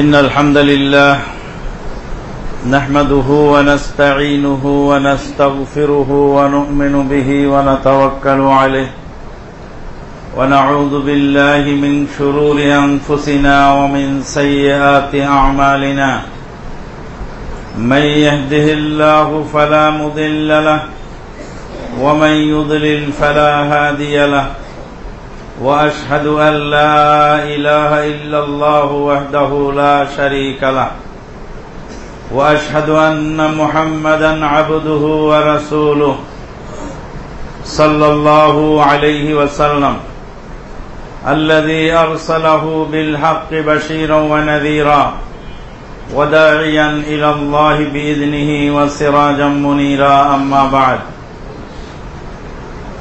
إن الحمد لله نحمده ونستعينه ونستغفره ونؤمن به ونتوكل عليه ونعوذ بالله من شرور أنفسنا ومن سيئات أعمالنا من يهده الله فلا مضل له ومن يضلل فلا هادي له واشهد ان لا اله الا الله وحده لا شريك له واشهد ان محمدا عبده ورسوله صلى الله عليه وسلم الذي ارسله بالحق بشيرا ونذيرا وداعيا الى الله باذنه وسراجا منيرا. اما بعد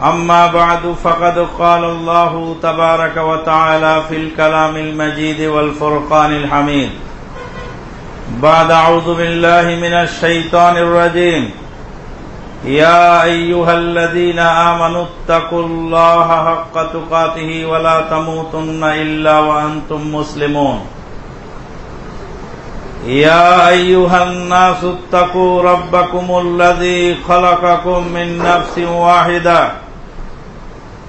أما بعد، فقد قال الله تبارك وتعالى في الكلام المجيد والفرقان الحميد. بعد، أعوذ بالله من الشيطان الرجيم. يا أيها الذين آمنوا اتقوا الله حق تقاته ولا تموتن إلا وأنتم مسلمون. يا أيها الناس اتقوا ربكم الذي خلقكم من نفس واحده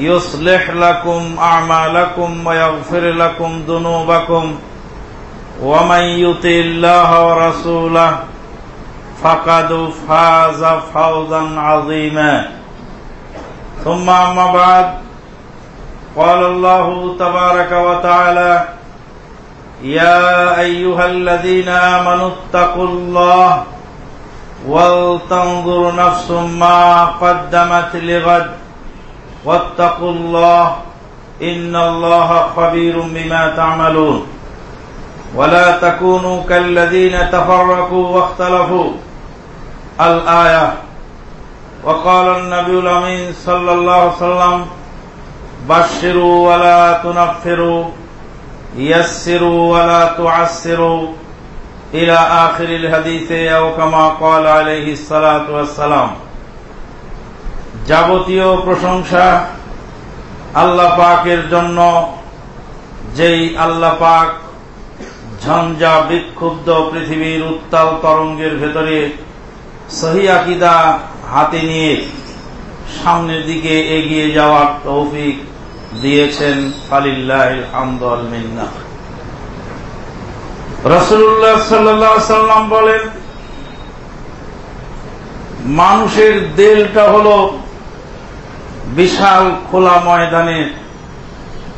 يصلح لكم أعمالكم ويغفر لكم ذنوبكم ومن يطع الله ورسوله فقد فاز فوزا عظيما. ثم أما بعد قال الله تبارك وتعالى يا أيها الذين آمنوا اتقوا الله ولتنظر نفس ما قدمت لغد واتقوا الله إن الله خبير بما تعملون ولا تكونوا كالذين تفرقوا واختلفوا الآية وقال النبي الأمين صلى الله عليه وسلم بشروا ولا تنفروا يسروا ولا تعسروا إلى آخر الحديث أو كما قال عليه الصلاة والسلام যাবতীয় প্রশংসা আল্লাহ পাকের জন্য, যেই আল্লাহ পাক ঝঞ্ঝা বিক্ষুব্ধ পৃথিবীর উত্তাল তরঙ্গের ভেতরে সহি আকিদা হাতে নিয়ে সামনের দিকে এগিয়ে যাওয়ার তৌফিক দিয়েছেন ফালিল্লাহ মিন্না। রসুল্লাহ সাল্লাম বলেন, মানুষের দেলটা হলো বিশাল খোলা ময়দানে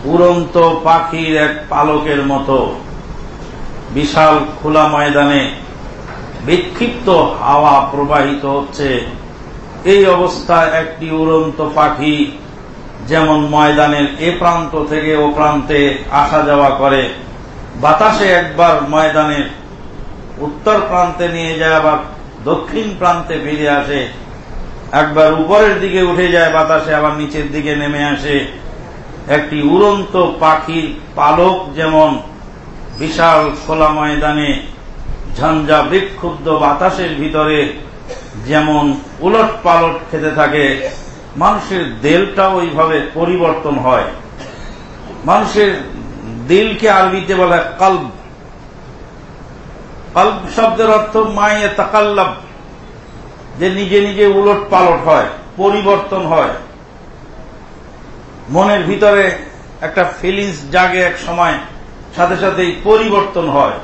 উড়ন্ত পাখির এক পালকের মতো বিশাল খোলা ময়দানে বিক্ষিপ্ত হাওয়া প্রবাহিত হচ্ছে। এই অবস্থায় একটি উড়ন্ত পাখি যেমন ময়দানের এ প্রান্ত থেকে ও প্রান্তে আসা যাওয়া করে, বাতাসে একবার ময়দানের উত্তর প্রান্তে নিয়ে যায়, আবার দক্ষিণ প্রান্তে ফিরে আসে। একবার উপরের দিকে উঠে যায় বাতাসে, আবার নিচের দিকে নেমে আসে। একটি উড়ন্ত পাখির পালক যেমন বিশাল খোলা ময়দানে, ঝঞ্ঝা বিক্ষুব্ধ বাতাসের ভিতরে যেমন উলট পালট খেতে থাকে, মানুষের দেলটা ওইভাবে পরিবর্তন হয়। মানুষের দিলকে আরবিতে বলা হয় কল্ব। কল্ব শব্দের অর্থ মায়ে তাকাল্লাব। যে নিজে নিজে উলট পালট হয়, পরিবর্তন হয়। মনের ভিতরে একটা ফিলিংস জাগে এক সময়, সাথে সাথেই পরিবর্তন হয়।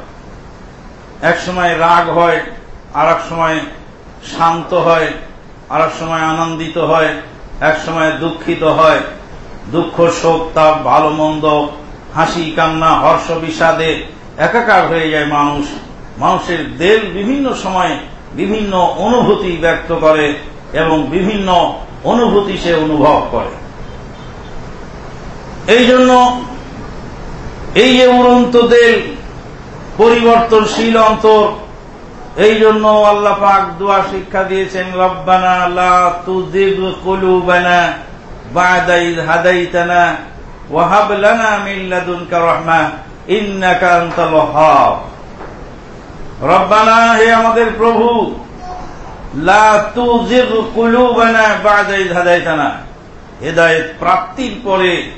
এক সময় রাগ হয় আর এক সময় শান্ত হয় আর এক সময় আনন্দিত হয়, এক সময় দুঃখিত হয়। দুঃখ, শোক, তাপ, ভালো, মন্দ, হাসি, কান্না, হর্ষ, বিষাদে একাকার হয়ে যায় মানুষ। মানুষের দেল বিভিন্ন সময়ে বিভিন্ন অনুভূতি ব্যক্ত করে এবং বিভিন্ন অনুভূতি সে অনুভব করে। এই জন্য এই যে উড়ন্ত পরিবর্তনশীল অন্তর, এই জন্য আল্লাহ পাক দোয়া শিক্ষা দিয়েছেন, রব্বানা লা তুযিগ কুলুবানা বা'দা ইয হাদাইতানা ওয়া হাব লানা মিন লাদুনকা রাহমা, ইন্নাকা আনতাল ওয়াহ্হাব রব্বানা, হে আমাদের প্রভু হেদায়েত প্রাপ্তির পরে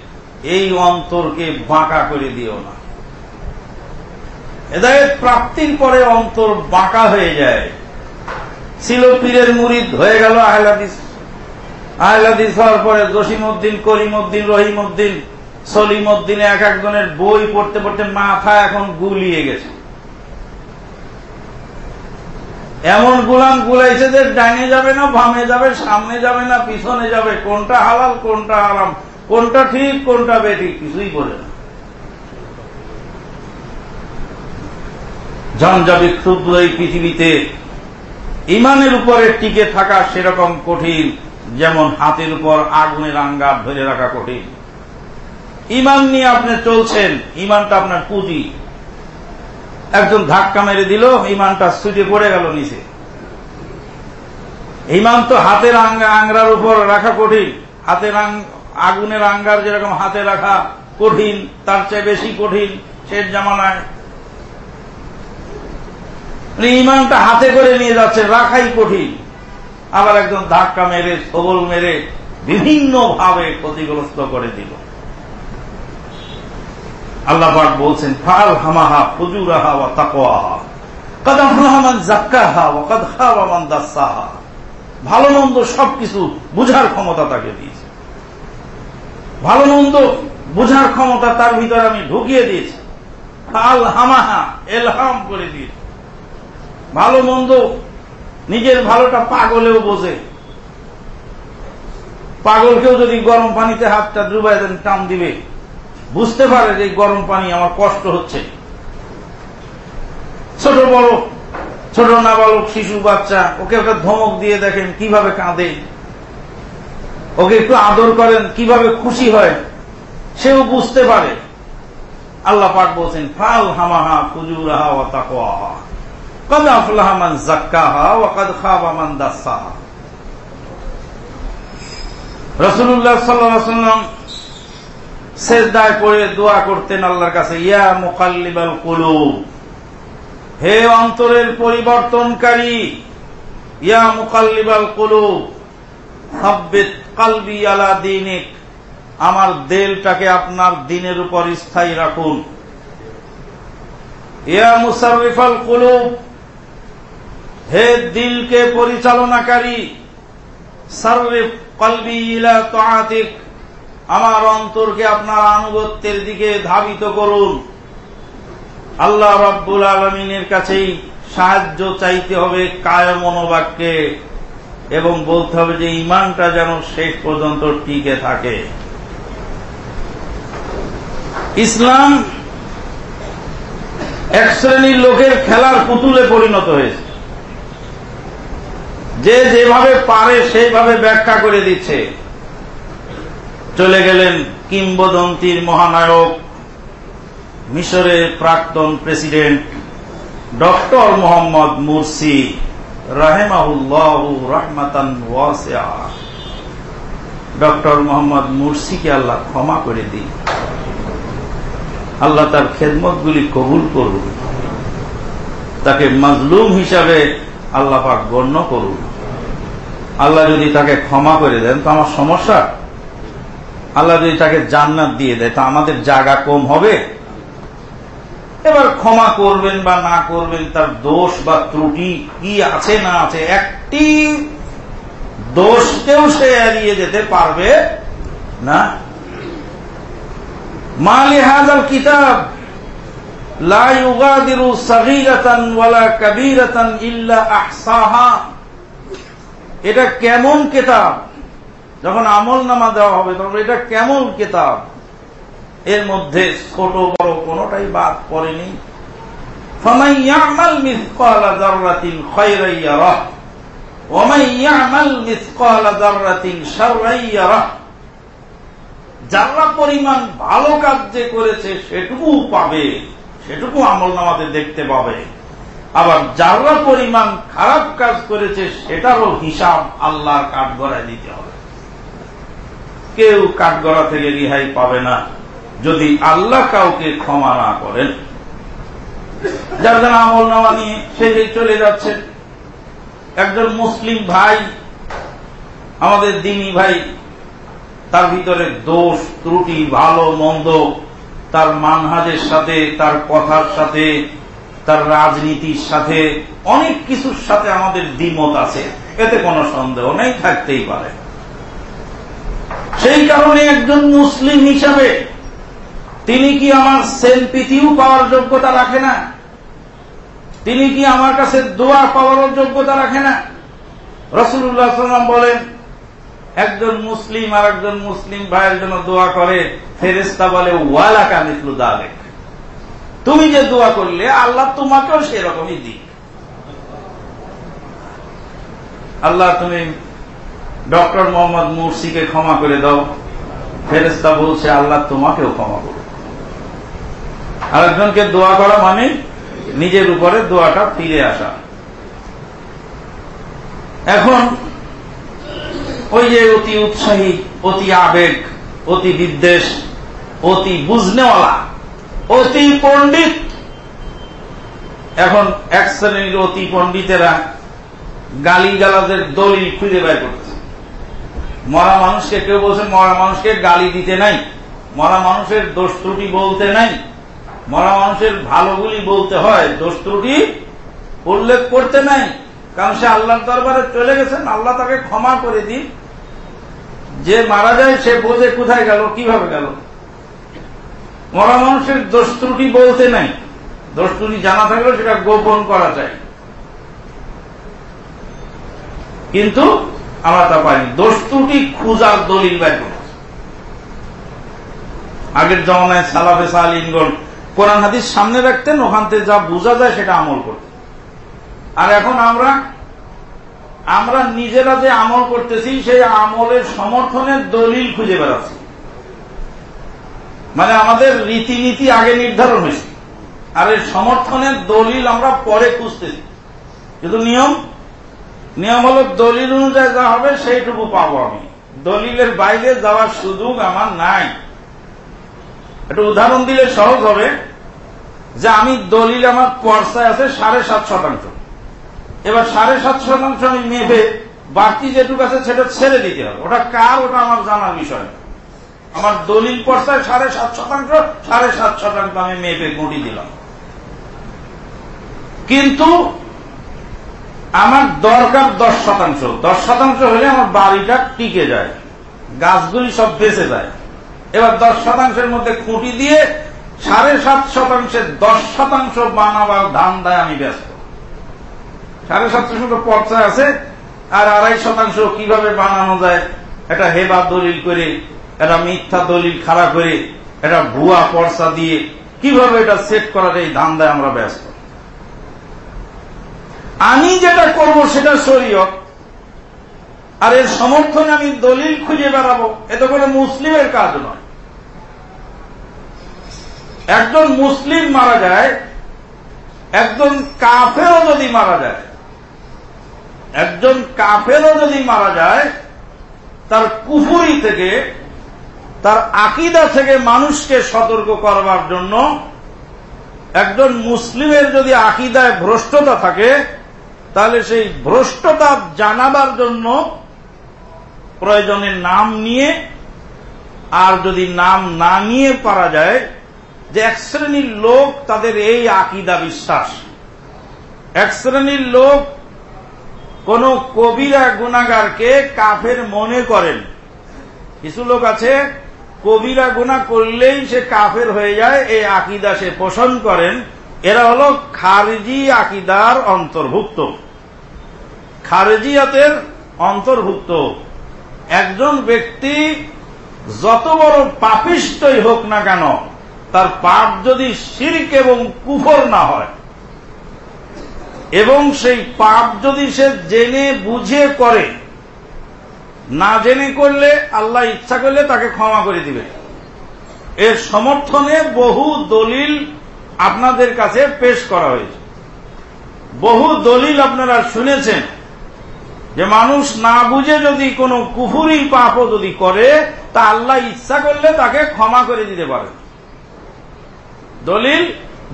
এই অন্তরকে বাঁকা করে দিও না। হেদায়ত প্রাপ্তির পরে অন্তর বাঁকা হয়ে যায়। ছিল পীরের মুরিদ, হয়ে গেল আহলাদিস। আহলাদিস হওয়ার পরে জসিম উদ্দিন করিম উদ্দিন রহিম উদ্দিন সলিম উদ্দিনে এক একজনের বই পড়তে পড়তে মাথা এখন গুলিয়ে গেছে। এমন গুলাম গুলাইছে যে ডাইনে যাবে না, বামে যাবে, সামনে যাবে না, পিছনে যাবে। কোনটা হালাল, কোনটা হারাম? কোনটা ঠিক, কোনটা বেঠিক? কিছুই বলে না। ঝঞ্ঝা ক্ষুদ্র এই পৃথিবীতে ইমানের উপরে টিকে থাকা সেরকম কঠিন, যেমন হাতের উপর আগুনের আঙ্গার ধরে রাখা কঠিন। ইমান নিয়ে আপনি চলছেন, ইমানটা আপনার পুঁজি। একজন ধাক্কা মেরে দিল, ইমানটা ছুটে পড়ে গেল নিচে। ইমান তো হাতের আংরার উপর রাখা কঠিন। হাতের আগুনের আঙ্গার যেরকম হাতে রাখা কঠিন, তার চেয়ে বেশি কঠিন শেষ জামানায়। ইমানটা হাতে করে নিয়ে যাচ্ছে, রাখাই কঠিন। আবার একজন ধাক্কা মেরে, সবল মেরে বিভিন্ন ভাবে ক্ষতিগ্রস্ত করে দিল। আল্লাহ পাক বলছেন, ফাল হামাহা ফুজুরাহা ওয়া তাকওয়াহা। কদ আফলাহা যাক্কাহা ওয়া কদ খাবা দাসসাহা ভালো মন্দ সবকিছু বুঝার ক্ষমতা তাকে দিয়েছে। ভালো মন্দ বুঝার ক্ষমতা তার ভিতরে আমি ঢুকিয়ে দিয়েছি। ফাল হামাহা, এলহাম করে দিয়েছি। ভালো মন্দ নিজের ভালোটা পাগলেও বোঝে। পাগলকেও যদি গরম পানিতে হাতটা ডুবাই দেন, টান দিবে। বুঝতে পারে যে গরম পানি আমার কষ্ট হচ্ছে। ছোট বড়, ছোট নাবালক, শিশু, বাচ্চা, ওকে একটা ধমক দিয়ে দেখেন কীভাবে কাঁদে। ওকে একটু আদর করেন, কীভাবে খুশি হয়, সেও বুঝতে পারে। আল্লাহ পাক বলছেন, ফাল হামাহা ফুজুরাহা ও তাকওয়াহা কদ ওয়া কদ খাবা দাসসাহা রাসূলুল্লাহ সাল্লাল্লাহু সেজদায় পড়ে দোয়া করতেন আল্লাহর কাছে, ইয়া মুকাল্লিবাল কুলুব, হে অন্তরের পরিবর্তনকারী, ইয়া মুকাল্লিবাল কুলুব সাব্বিত কালবি আলা দীনিক, আমার দেলটাকে আপনার দিনের উপর স্থায়ী রাখুন। ইয়া মুসাররিফাল কুলুব, হে দিলকে পরিচালনাকারী, সার্রিফ কলবি ইলা তাআতিক আমার অন্তরকে আপনার আনুগত্যের দিকে ধাবিত করুন। আল্লাহ রব্বুল আলমিনের কাছেই সাহায্য চাইতে হবে কায় মনোবাক্যে এবং বলতে হবে যে ইমানটা যেন শেষ পর্যন্ত টিকে থাকে। ইসলাম এক শ্রেণির লোকের খেলার পুতুলে পরিণত হয়েছে। যে যেভাবে পারে সেইভাবে ব্যাখ্যা করে দিচ্ছে। চলে গেলেন কিংবদন্তির মহানায়ক, মিশরের প্রাক্তন প্রেসিডেন্ট ডক্টর মোহাম্মদ মুরসি রাহেমাহুল্লাহ রহমাতান ডক্টর মোহাম্মদ মুরসিকে আল্লাহ ক্ষমা করে দিন। আল্লাহ তার খেদমতগুলি কবুল করুন। তাকে মাজলুম হিসাবে আল্লাহ পাক গণ্য করুন। আল্লাহ যদি তাকে ক্ষমা করে দেন, তো আমার সমস্যা আল্লাহ যদি তাকে জান্নাত দিয়ে দেয়, তা আমাদের জায়গা কম হবে? এবার ক্ষমা করবেন বা না করবেন, তার দোষ বা ত্রুটি কি আছে না আছে, একটি দোষকেও সে এড়িয়ে যেতে পারবে না। মালি হাজাল কিতাব, লা ইউগাদিরু সাগীরাতান ওয়ালা কাবীরাতান আহসাহা। এটা কেমন কিতাব? যখন আমল নামা দেওয়া হবে তখন এটা কেমন কেতাব এর মধ্যে ছোট বড় কোনটাই বাদ পড়েনি فمن يعمل مثقال ذرة خيرا يره ومن يعمل مثقال ذرة شرا يره যারা পরিমাণ ভালো কাজ যে করেছে সেটুকু পাবে সেটুকু আমল নামাতে দেখতে পাবে আবার যারা পরিমাণ খারাপ কাজ করেছে সেটারও হিসাব আল্লাহর কাঠগড়ায় দিতে হবে কেউ কাঠগড়া থেকে রিহাই পাবে না যদি আল্লাহ কাউকে ক্ষমা না করেন। যার যারা আমল নামা নিয়ে সে চলে যাচ্ছে। একজন মুসলিম ভাই, আমাদের দিনী ভাই, তার ভিতরে দোষ, ত্রুটি, ভালো, মন্দ, তার মানহাজের সাথে, তার কথার সাথে, তার রাজনীতির সাথে, অনেক কিছুর সাথে আমাদের দ্বিমত আছে। এতে কোনো সন্দেহ নেই, থাকতেই পারে। সেই কারণে একজন মুসলিম হিসাবে তিনি কি আমার সেলপিতিও পাওয়ার যোগ্যতা রাখে না? তিনি কি আমার কাছে দোয়া পাওয়ারও যোগ্যতা রাখে না? রসুল্লাহ সাল্লাম বলেন, একজন মুসলিম আর একজন মুসলিম ভাইয়ের জন্য দোয়া করে ফেরেস্তা বলে, ওয়ালাকা মিসলু দালেক। তুমি যে দোয়া করলে, আল্লাহ তোমাকেও সেরকমই দিক। আল্লাহ তুমি ডক্টর মোহাম্মদ মুরসিকে ক্ষমা করে দাও। ফেরেস্তা বলছে, আল্লাহ তোমাকেও ক্ষমা করো আরেকজনকে দোয়া করা মানে নিজের উপরে দোয়াটা ফিরে আসা। এখন ওই যে অতি উৎসাহী, অতি আবেগ, অতি বিদ্বেষ, অতি বুঝনেওয়ালা, অতি পণ্ডিত। এখন এক শ্রেণির অতি পণ্ডিতেরা গালি গালাদের দলিল খুঁজে বের করছে। মরা মানুষকে কেউ বলছে মরা মানুষকে গালি দিতে নাই। মরা মানুষের দোষ ত্রুটি বলতে নাই। মরা মানুষের ভালোগুলি বলতে হয়, দোষ ত্রুটি উল্লেখ করতে নাই। কারণ সে আল্লাহর দরবারে চলে গেছেন, আল্লাহ তাকে ক্ষমা করে দিন। যে মারা যায়, সে বোঝে কোথায় গেল, কীভাবে গেল। মরা মানুষের দোষ ত্রুটি বলতে নাই। দোষ ত্রুটি জানা থাকলেও সেটা গোপন করা যায়। কিন্তু তা পাইনি দোষ ত্রুটি খুঁজার দলিল বের করেছে আগের জমানায় সালাফে সালিনগণ কোরআন হাদিস সামনে রাখতেন, ওখান থেকে যা বোঝা যায় সেটা আমল করতেন। আর এখন আমরা আমরা নিজেরা যে আমল করতেছি, সেই আমলের সমর্থনের দলিল খুঁজে বেড়াচ্ছি। মানে আমাদের রীতিনীতি আগে নির্ধারণ হয়েছে। আর এর সমর্থনের দলিল আমরা পরে খুঁজতেছি। কিন্তু নিয়ম নিয়ম হল দলিল অনুযায়ী যা হবে সেইটুকু পাবো আমি। দলিলের বাইরে যাওয়ার সুযোগ আমার নাই। একটা উদাহরণ দিলে সহজ হবে যে আমি দলিল আমার পর্সায় আছে সাড়ে সাত শতাংশ। এবার সাড়ে সাত শতাংশ আমি মেপে বাড়তি যেটুকু আছে সেটা ছেড়ে দিতে হবে। ওটা কার? ওটা আমার জানার বিষয় আমার দলিল পর্সায় সাড়ে সাত শতাংশ, সাড়ে সাত শতাংশ আমি মেপে গুঁটি দিলাম। কিন্তু আমার দরকার দশ শতাংশ। দশ শতাংশ হলে আমার বাড়িটা টিকে যায়। গাছগুলি সব বেঁচে যায়। এবার দশ শতাংশের মধ্যে খুঁটি দিয়ে সাড়ে সাত শতাংশের দশ শতাংশ বানাবার ধান দেয় আমি ব্যস্ত। সাড়ে সাত শতাংশ পর্চায় আছে, আর আড়াই শতাংশ কীভাবে বানানো যায় এটা হেবা দলিল করে এটা মিথ্যা দলিল খাড়া করে এটা ভুয়া পর্চা দিয়ে কীভাবে এটা সেট করা যায় ধান দেয় আমরা ব্যস্ত। আমি যেটা করব সেটা শরীয়ত। আর এর সমর্থনে আমি দলিল খুঁজে বেড়াবো। এত করে মুসলিমের কাজ নয়। একজন মুসলিম মারা যায়, একজন কাফেরও যদি মারা যায়, একজন কাফেরও যদি মারা যায়, তার কুফুরি থেকে, তার আকিদা থেকে মানুষকে সতর্ক করবার জন্য একজন মুসলিমের যদি আকিদায় ভ্রষ্টতা থাকে তাহলে সেই ভ্রষ্টতা জানাবার জন্য প্রয়োজনের নাম নিয়ে, আর যদি নাম না নিয়ে পারা যায়, যে এক শ্রেণির লোক তাদের এই আকিদা বিশ্বাস। এক শ্রেণির লোক কোন কবিরা গুণাগারকে কাফের মনে করেন। কিছু লোক আছে, কবিরা গুণা করলেই সে কাফের হয়ে যায়, এই আকিদা সে পোষণ করেন। এরা হল খারজি আকিদার অন্তর্ভুক্ত। খারেজিয়াতের অন্তর্ভুক্ত। একজন ব্যক্তি যত বড় পাপিষ্টই হোক না কেন, তার পাপ যদি শিরিক এবং কুফর না হয়, এবং সেই পাপ যদি সে জেনে বুঝে করে, না জেনে করলে আল্লাহ ইচ্ছা করলে তাকে ক্ষমা করে দিবে। এর সমর্থনে বহু দলিল আপনাদের কাছে পেশ করা হয়েছে। বহু দলিল আপনারা শুনেছেন যে মানুষ না বুঝে যদি কোনো কুফুরি পাপও যদি করে, তা আল্লাহ ইচ্ছা করলে তাকে ক্ষমা করে দিতে পারে দলিল,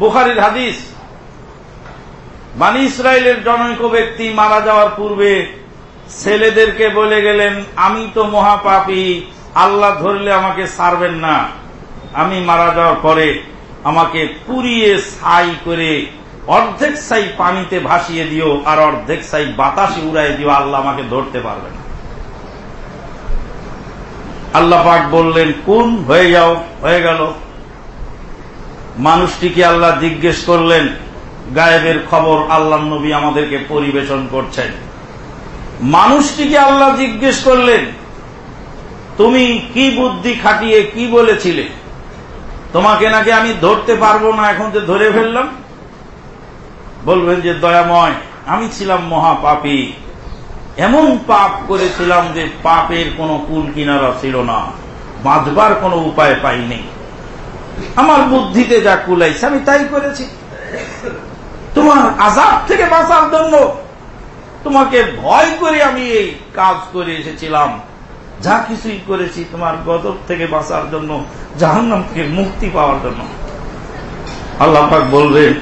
বুখারির হাদিস। বানি ইসরায়েলের জনৈক ব্যক্তি মারা যাওয়ার পূর্বে ছেলেদেরকে বলে গেলেন, আমি তো মহাপাপী, আল্লাহ ধরলে আমাকে সারবেন না। আমি মারা যাওয়ার পরে আমাকে পুড়িয়ে ছাই করে অর্ধেক সাই পানিতে ভাসিয়ে দিও, আর অর্ধেক সাই বাতাসে উড়াই দিও, আল্লাহ আমাকে ধরতে পারবে না। আল্লাহ পাক বললেন, কোন হয়ে যাও, হয়ে গেল। মানুষটিকে আল্লাহ জিজ্ঞেস করলেন, গায়েবের খবর আল্লাহ নবী আমাদেরকে পরিবেশন করছেন। মানুষটিকে আল্লাহ জিজ্ঞেস করলেন, তুমি কি বুদ্ধি খাটিয়ে কি বলেছিলে? তোমাকে নাকি আমি ধরতে পারব না এখন যে ধরে ফেললাম? বলবেন যে, দয়াময়, আমি ছিলাম মহাপাপী। এমন পাপ করেছিলাম যে পাপের কোনো কুল কিনারা ছিল না। বাঁধবার কোনো উপায় পাইনি। আমার বুদ্ধিতে যা কুলাইছে আমি তাই করেছি। তোমার আজাব থেকে বাঁচার জন্য তোমাকে ভয় করে আমি এই কাজ করে এসেছিলাম। যা কিছুই করেছি তোমার গদব থেকে বাঁচার জন্য, জাহান্নাম থেকে মুক্তি পাওয়ার জন্য। আল্লাহ পাক বলবেন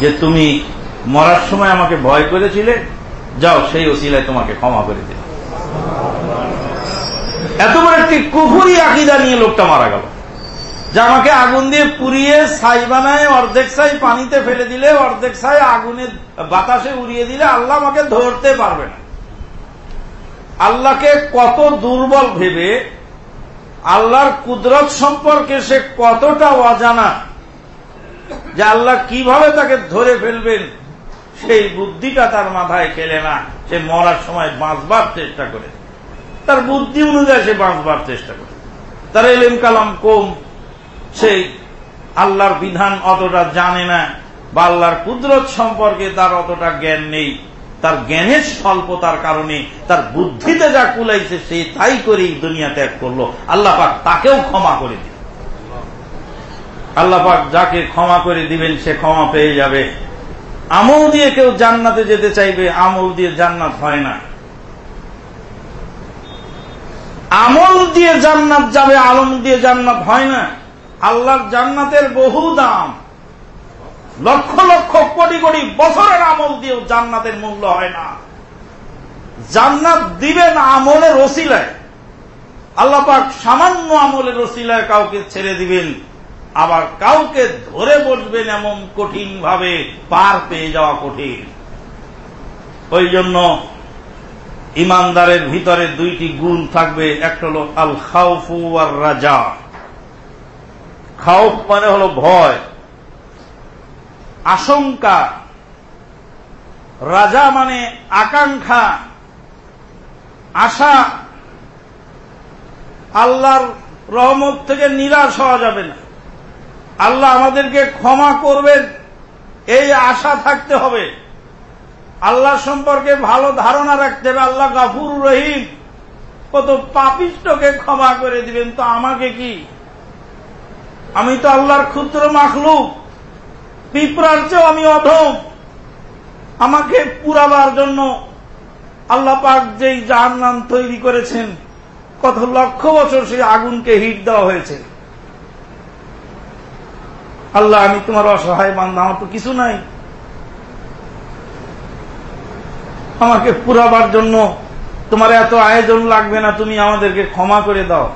যে, তুমি মরার সময় আমাকে ভয় করেছিলে, যাও সেই ওসিলায় তোমাকে ক্ষমা করে দিল এত বড় একটি কুফুরি আকিদা নিয়ে লোকটা মারা গেল, যে আমাকে আগুন দিয়ে পুড়িয়ে ছাই বানায়, অর্ধেক ছাই পানিতে ফেলে দিলে, অর্ধেক ছাই আগুনে বাতাসে উড়িয়ে দিলে, আল্লাহ আমাকে ধরতে পারবে না। আল্লাহকে কত দুর্বল ভেবে, আল্লাহর কুদরত সম্পর্কে সে কতটা অজানা, যে আল্লাহ কীভাবে তাকে ধরে ফেলবেন, সেই বুদ্ধিটা তার মাথায় খেলে না। সে মরার সময় বাঁচবার চেষ্টা করে। তার বুদ্ধি অনুযায়ী সে বাঁচবার চেষ্টা করে। তার এলেম কালাম কম। সেই আল্লাহর বিধান অতটা জানে না, বা আল্লাহর কুদরত সম্পর্কে তার অতটা জ্ঞান নেই। তার জ্ঞানের স্বল্পতার কারণে, তার বুদ্ধিতে যা কুলাইছে, সে তাই করেই দুনিয়া ত্যাগ করল। আল্লাহ পাক তাকেও ক্ষমা করে দিল আল্লাহ পাক যাকে ক্ষমা করে দিবেন, সে ক্ষমা পেয়ে যাবে। আমল দিয়ে কেউ জান্নাতে যেতে চাইবে, আমল দিয়ে জান্নাত হয় না। আমল দিয়ে জান্নাত যাবে, আলম দিয়ে জান্নাত হয় না। আল্লাহর জান্নাতের বহু দাম। লক্ষ লক্ষ কোটি কোটি বছরের আমল দিয়েও জান্নাতের মূল্য হয় না। জান্নাত দিবেন আমলের রসিলায় আল্লাহ পাক সামান্য আমলের রসিলায় কাউকে ছেড়ে দিবেন, আবার কাউকে ধরে বসবেন এমন কঠিন ভাবে পার পেয়ে যাওয়া কঠিন। ওই জন্য ইমানদারের ভিতরে দুইটি গুণ থাকবে, একটা হল আল খাউফু আর রাজা খাউফ মানে হল ভয়। আশঙ্কা। রাজা মানে আকাঙ্ক্ষা, আশা। আল্লাহর রহমত থেকে নিরাশ হওয়া যাবে না। আল্লাহ আমাদেরকে ক্ষমা করবেন, এই আশা থাকতে হবে। আল্লাহ সম্পর্কে ভালো ধারণা রাখতে হবে। আল্লাহ গাফুর রহিম। কত পাপিষ্টকে ক্ষমা করে দিবেন, তো আমাকে কি? আমি তো আল্লাহর ক্ষুদ্র মাখলুক। পিঁপড়ার চেয়েও আমি অধম। আমাকে পুরাবার জন্য আল্লাহ পাক যেই জাহান নাম তৈরি করেছেন, কত লক্ষ বছর সেই আগুনকে হিট দেওয়া হয়েছে। আল্লাহ, আমি তোমার অসহায় বান্ধা আমার তো কিছু নাই। আমাকে পুরাবার জন্য তোমার এত আয়োজন লাগবে না, তুমি আমাদেরকে ক্ষমা করে দাও।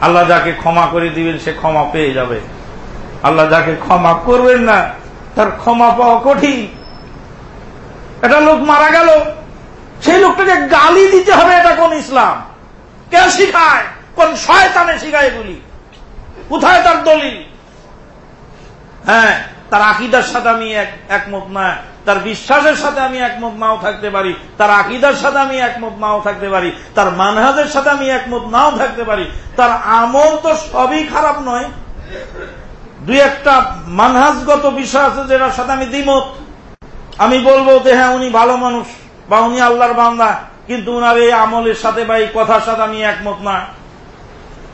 আল্লাহ যাকে ক্ষমা করে দিবেন, সে ক্ষমা পেয়ে যাবে। আল্লাহ যাকে ক্ষমা করবেন না, তার ক্ষমা পাওয়া কঠিন। একটা লোক মারা গেল, সেই লোকটাকে গালি দিতে হবে এটা কোন ইসলাম? কে শিখায়? কোন শয়তানে শিখায় এগুলি? কোথায় তার দলিল? হ্যাঁ তার আকিদার সাথে আমি একমত না। তার বিশ্বাসের সাথে আমি একমত নাও থাকতে পারি। তার আকিদার সাথে আমি একমত নাও থাকতে পারি। তার মানহাজের সাথে আমি একমত নাও থাকতে পারি। তার আমল তো সবই খারাপ নয়। দুই একটা মানহাজগত বিষয় আছে যেটার সাথে আমি দ্বিমত। আমি বলব যে হ্যাঁ উনি ভালো মানুষ বা উনি আল্লাহর বান্দা, কিন্তু উনার এই আমলের সাথে বা এই কথার সাথে আমি একমত না।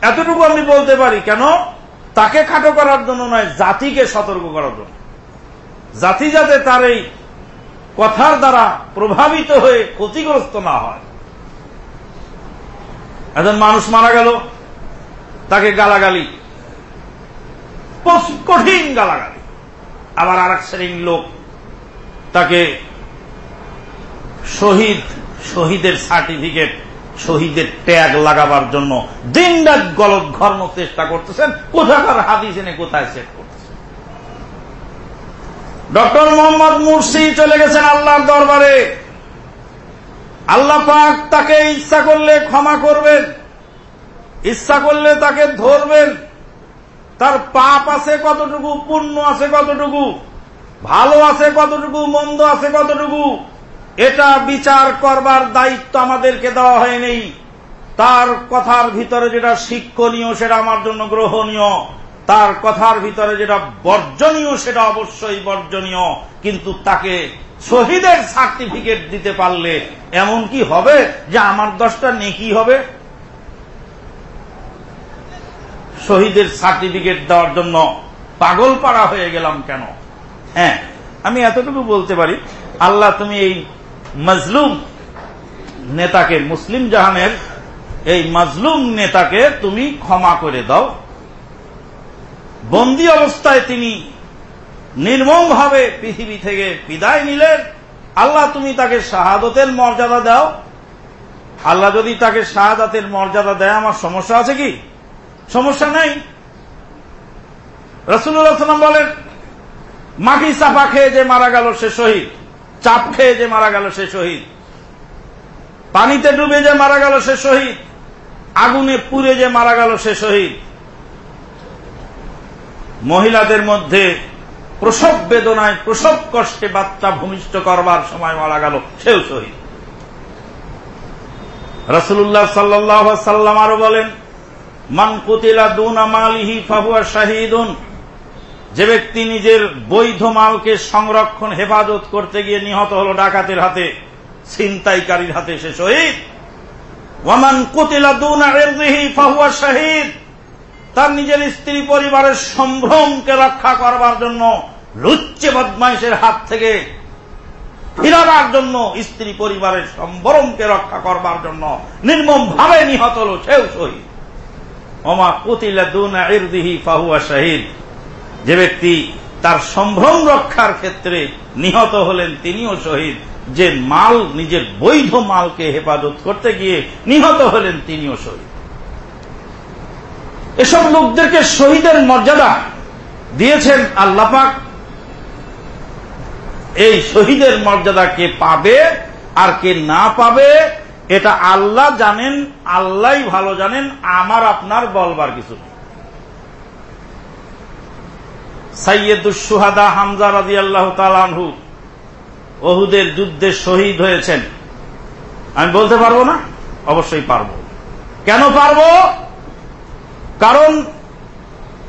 এতটুকু আমি বলতে পারি, কেন? তাকে খাটো করার জন্য নয়, জাতিকে সতর্ক করার জন্য। জাতি যাতে তার এই কথার দ্বারা প্রভাবিত হয়ে ক্ষতিগ্রস্ত না হয়। একজন মানুষ মারা গেল, তাকে গালাগালি। কঠিন গালাগালি। আবার আর এক শ্রেণির লোক তাকে শহীদ, শহীদের সার্টিফিকেট, শহীদের ট্যাগ লাগাবার জন্য দিন রাত গলত ঘর্ম চেষ্টা করতেছেন। কোথাকার কোথায় সেট করতেছেন? ডক্টর মোহাম্মদ মুর্সি চলে গেছেন আল্লাহর দরবারে। আল্লাহ পাক তাকে ইচ্ছা করলে ক্ষমা করবেন, ইচ্ছা করলে তাকে ধরবেন। তার পাপ আছে কতটুকু, পুণ্য আছে কতটুকু, ভালো আছে কতটুকু, মন্দ আছে কতটুকু, এটা বিচার করবার দায়িত্ব আমাদেরকে দেওয়া হয়নি। তার কথার ভিতরে যেটা শিক্ষণীয়, সেটা আমার জন্য গ্রহণীয়। তার কথার ভিতরে যেটা বর্জনীয়, সেটা অবশ্যই বর্জনীয়। কিন্তু তাকে শহীদের সার্টিফিকেট দিতে পারলে এমন কি হবে যে আমার দশটা নেকি হবে? শহীদের সার্টিফিকেট দেওয়ার জন্য পাগল পাড়া হয়ে গেলাম কেন? হ্যাঁ আমি এতটুকু বলতে পারি, আল্লাহ তুমি এই মজলুম নেতাকে, মুসলিম জাহানের এই মজলুম নেতাকে তুমি ক্ষমা করে দাও। বন্দি অবস্থায় তিনি নির্মমভাবে পৃথিবী থেকে বিদায় নিলেন। আল্লাহ তুমি তাকে শাহাদতের মর্যাদা দাও। আল্লাহ যদি তাকে শাহাদাতের মর্যাদা দেয়, আমার সমস্যা আছে কি? সমস্যা নাই। রসুল্লাহ সাল্লাম বলেন, মাটি চাপা খেয়ে যে মারা গেল সে শহীদ, চাপ খেয়ে যে মারা গেল সে শহীদ, পানিতে ডুবে যে মারা গেল সে শহীদ, আগুনে পুড়ে যে মারা গেল সে শহীদ। মহিলাদের মধ্যে প্রসব বেদনায়, প্রসব কষ্টে বাচ্চা ভূমিষ্ঠ করবার সময় মারা গেল, সেও শহীদ। রসুল্লাহ সাল্লাহ সাল্লাম আরও বলেন মান কুতিলা দুন আমালিহি ফাহুয়া শাহিদুন। যে ব্যক্তি নিজের বৈধ মালকে সংরক্ষণ, হেফাজত করতে গিয়ে নিহত হল ডাকাতের হাতে, ছিনতাইকারীর হাতে সে শহীদ। ওয়ামান কুতিলা দুন ফাহুয়া শাহিদ। তার নিজের স্ত্রী পরিবারের সম্ভ্রমকে রক্ষা করবার জন্য লুচ্চে বদমাইশের হাত থেকে ফিরাবার জন্য স্ত্রী পরিবারের সম্ভ্রমকে রক্ষা করবার জন্য নির্মম ভাবে নিহত হল সেও শহীদ। শাহিদ। যে ব্যক্তি তার সম্ভ্রম রক্ষার ক্ষেত্রে নিহত হলেন, তিনিও শহীদ। যে মাল, নিজের বৈধ মালকে হেফাজত করতে গিয়ে নিহত হলেন, তিনিও শহীদ। এসব লোকদেরকে শহীদের মর্যাদা দিয়েছেন আল্লাপাক এই শহীদের মর্যাদা কে পাবে আর কে না পাবে এটা আল্লাহ জানেন আল্লাহ ভালো জানেন, আমার আপনার বলবার কিছু সাইয়দুসুহাদা হামজা রাজি আল্লাহ তালানহু ওহুদের যুদ্ধে শহীদ হয়েছেন। আমি বলতে পারব না? অবশ্যই পারব। কেন পারব? কারণ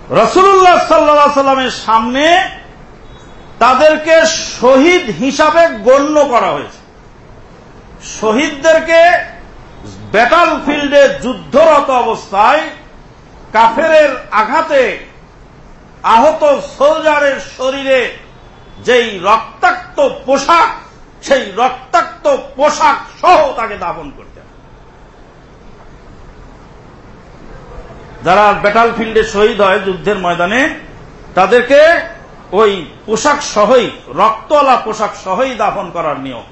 রসুল্লাহ সাল্লা সাল্লামের সামনে তাদেরকে শহীদ হিসাবে গণ্য করা হয়েছে। শহীদদেরকে ব্যাটাল ফিল্ডে যুদ্ধরত অবস্থায় কাফেরের আঘাতে আহত সোলজারের শরীরে যেই রক্তাক্ত পোশাক, সেই রক্তাক্ত পোশাক সহ তাকে দাপন করতে যারা ব্যাটাল ফিল্ডে শহীদ হয় যুদ্ধের ময়দানে, তাদেরকে ওই পোশাক সহই রক্তলা পোশাক সহই দাফন করার নিয়ম।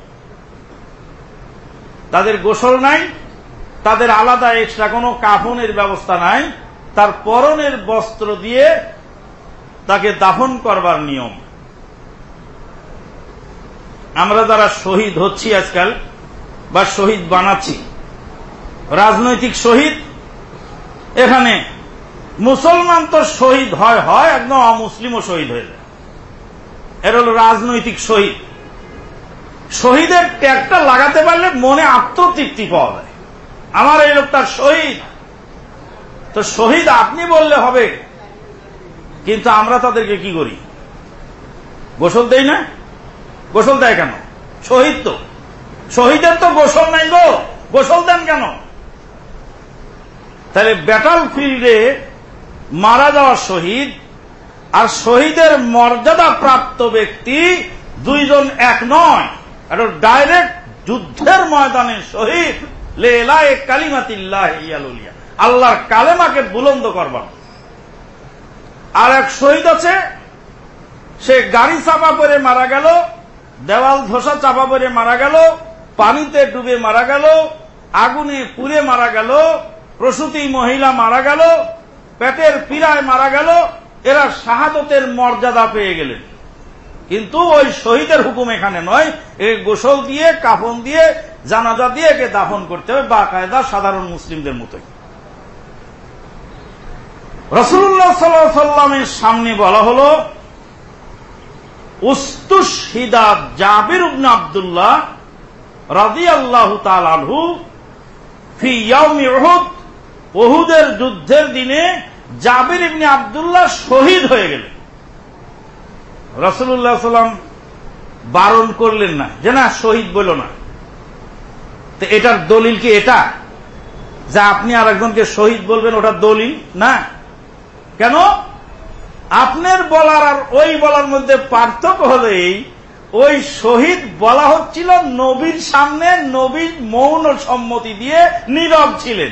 তাদের গোসল নাই, তাদের আলাদা এক্সট্রা কোনো কাফনের ব্যবস্থা নাই, তার পরনের বস্ত্র দিয়ে তাকে দাফন করবার নিয়ম। আমরা যারা শহীদ হচ্ছি আজকাল, বা শহীদ বানাচ্ছি, রাজনৈতিক শহীদ, এখানে মুসলমান তো শহীদ হয় হয় একদম অমুসলিমও শহীদ হয়ে যায়। এটা হল রাজনৈতিক শহীদ। শহীদের ট্যাগটা লাগাতে পারলে মনে আত্মতৃপ্তি পাওয়া যায়। আমার এই লোকটা শহীদ। তো শহীদ আপনি বললে হবে, কিন্তু আমরা তাদেরকে কি করি? গোসল দেই না? গোসল দেয় কেন? শহীদ তো। শহীদের তো গোসল নাই গো। গোসল দেন কেন? তাহলে ব্যাটাল ফিল্ডে মারা যাওয়া শহীদ আর শহীদের মর্যাদা প্রাপ্ত ব্যক্তি দুইজন এক নয়। এটা ডাইরেক্ট যুদ্ধের ময়দানে শহীদ লেলায় কালিমাতিল্লাহ ইয়ালুলিয়া। আল্লাহর কালেমাকে বুলন্দ করবার। আর এক শহীদ আছে, সে গাড়ি চাপা পরে মারা গেল, দেওয়াল ধসা চাপা পরে মারা গেল, পানিতে ডুবে মারা গেল, আগুনে পুড়ে মারা গেল, প্রসূতি মহিলা মারা গেল, পেটের পীড়ায় মারা গেল, এরা শাহাদতের মর্যাদা পেয়ে গেলেন। কিন্তু ওই শহীদের হুকুম এখানে নয়। এ গোসল দিয়ে, কাফন দিয়ে, জানাজা দিয়ে একে দাফন করতে হবে বা কায়দা সাধারণ মুসলিমদের মতোই। রসুল্লাহ সাল্লাহ সাল্লামের সামনে বলা হল, উস্তুশহিদা জাবির উবনা আবদুল্লাহ রাজি আল্লাহ তালু ফি ইয়াউমি ওহুদ ওহুদের যুদ্ধের দিনে জাবির ইবনে আবদুল্লাহ শহীদ হয়ে গেলেন। রসুল্লাহ সাল্লাম বারণ করলেন না। যে না, শহীদ বলো না। তো এটার দলিল কি এটা? যা আপনি আর একজনকে শহীদ বলবেন ওটা দলিল? না। কেন? আপনার বলার আর ওই বলার মধ্যে পার্থক্য হল এই, ওই শহীদ বলা হচ্ছিল নবীর সামনে, নবীর মৌন সম্মতি দিয়ে নীরব ছিলেন।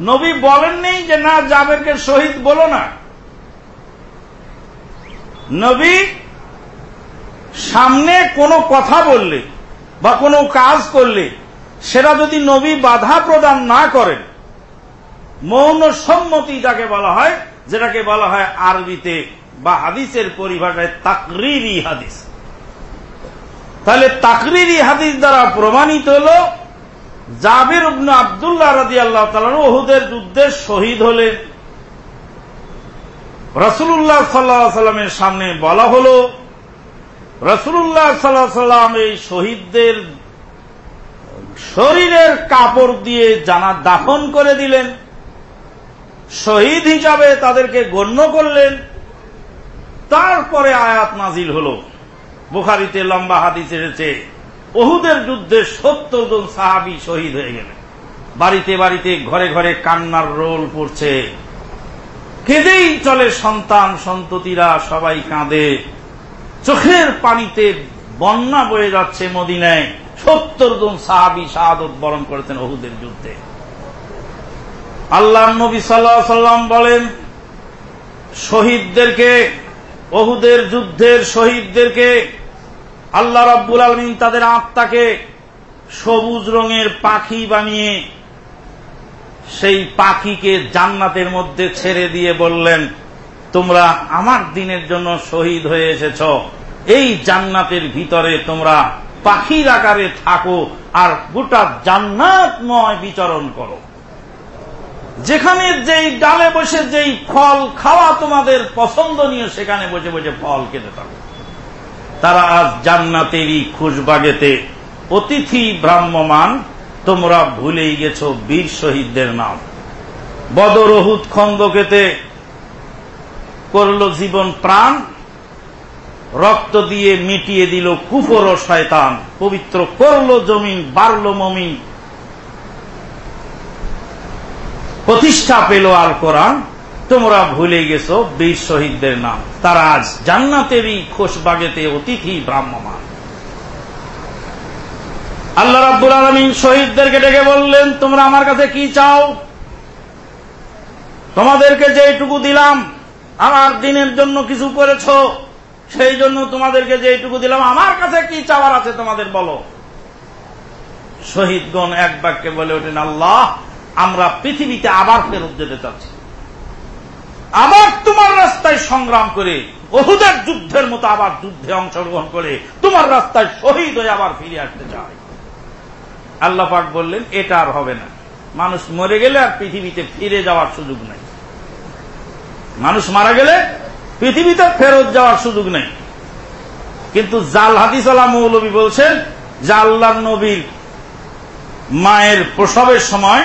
নবী বলেননি যে, না, জাবেরকে শহীদ বলো না। নবী, সামনে কোনো কথা বললে বা কোনো কাজ করলে, সেটা যদি নবী বাধা প্রদান না করেন, মৌন সম্মতি যাকে বলা হয়, যেটাকে বলা হয় আরবিতে বা হাদিসের পরিভাষায় তাকরিরি হাদিস। তাহলে তাকরিরি হাদিস দ্বারা প্রমাণিত হল, জাবির উবনু আবদুল্লাহ রাজি আল্লাহ তালু ওহুদের যুদ্ধে শহীদ হলেন। রসুল্লাহ সাল্লাহ সাল্লামের সামনে বলা হল রসুল্লাহ সাল্লাহ সাল্লাম এই শহীদদের শরীরের কাপড় দিয়ে জানা দাফন করে দিলেন, শহীদ হিসাবে তাদেরকে গণ্য করলেন, তারপরে আয়াত নাজিল হল। বুখারিতে লম্বা হাদিস এসেছে ওহুদের যুদ্ধে সত্তর জন সাহাবি শহীদ হয়ে গেলেন। বাড়িতে বাড়িতে ঘরে ঘরে কান্নার রোল পড়ছে। কেঁদেই চলে সন্তান, সন্ততিরা, সবাই কাঁদে। চোখের পানিতে বন্যা বয়ে যাচ্ছে মদিনায়। সত্তর জন সাহাবি শাহাদত বরণ করেছেন অহুদের যুদ্ধে। আল্লাহ নবী সাল্লাহ সাল্লাম বলেন, শহীদদেরকে, অহুদের যুদ্ধের শহীদদেরকে, আল্লাহ রব্বুল আলমিন তাদের আত্মাকে সবুজ রঙের পাখি বানিয়ে সেই পাখিকে জান্নাতের মধ্যে ছেড়ে দিয়ে বললেন, তোমরা আমার দিনের জন্য শহীদ হয়ে এসেছ। এই জান্নাতের ভিতরে তোমরা পাখির আকারে থাকো আর গোটা জান্নাতময় বিচরণ করো। যেখানে যেই ডালে বসে যেই ফল খাওয়া তোমাদের পছন্দনীয়, সেখানে বসে বসে ফল খেতে থাকো। তারা আজ জান্নাতেরই খুশবাগেতে অতিথি ব্রাহ্মমান তোমরা ভুলেই গেছ বীর শহীদদের নাম। বদর খন্দকেতে করল জীবন প্রাণ, রক্ত দিয়ে মিটিয়ে দিল কুফর শয়তান, পবিত্র করল জমিন, বাড়ল মমিন। প্রতিষ্ঠা পেল আল কোরআন, তোমরা ভুলে গেছো বীর শহীদদের নাম। তারা আজ জান্নাতেরই খোশবাগেতে অতিথি ব্রাহ্মমান। আল্লাহ রাব্বুল আলমিন শহীদদেরকে ডেকে বললেন, তোমরা আমার কাছে কি চাও? তোমাদেরকে যেটুকু দিলাম, আমার দিনের জন্য কিছু করেছ, সেই জন্য তোমাদেরকে যেটুকু দিলাম, আমার কাছে কি চাওয়ার আছে তোমাদের বলো? শহীদগণ এক বাক্যে বলে ওঠেন, আল্লাহ, আমরা পৃথিবীতে আবার ফেরত যেতে চাচ্ছি। আবার তোমার রাস্তায় সংগ্রাম করে বহুদের যুদ্ধের মতো আবার যুদ্ধে অংশগ্রহণ করে, তোমার রাস্তায় শহীদ হয়ে আবার ফিরে আসতে চায় আল্লাহ পাক বললেন, এটা আর হবে না। মানুষ মরে গেলে আর পৃথিবীতে ফিরে যাওয়ার সুযোগ নাই। মানুষ মারা গেলে পৃথিবীতে ফেরত যাওয়ার সুযোগ নেই। কিন্তু জাল হাদিসওয়ালা মৌলবী বলছেন যে আল্লাহ নবীর মায়ের প্রসবের সময়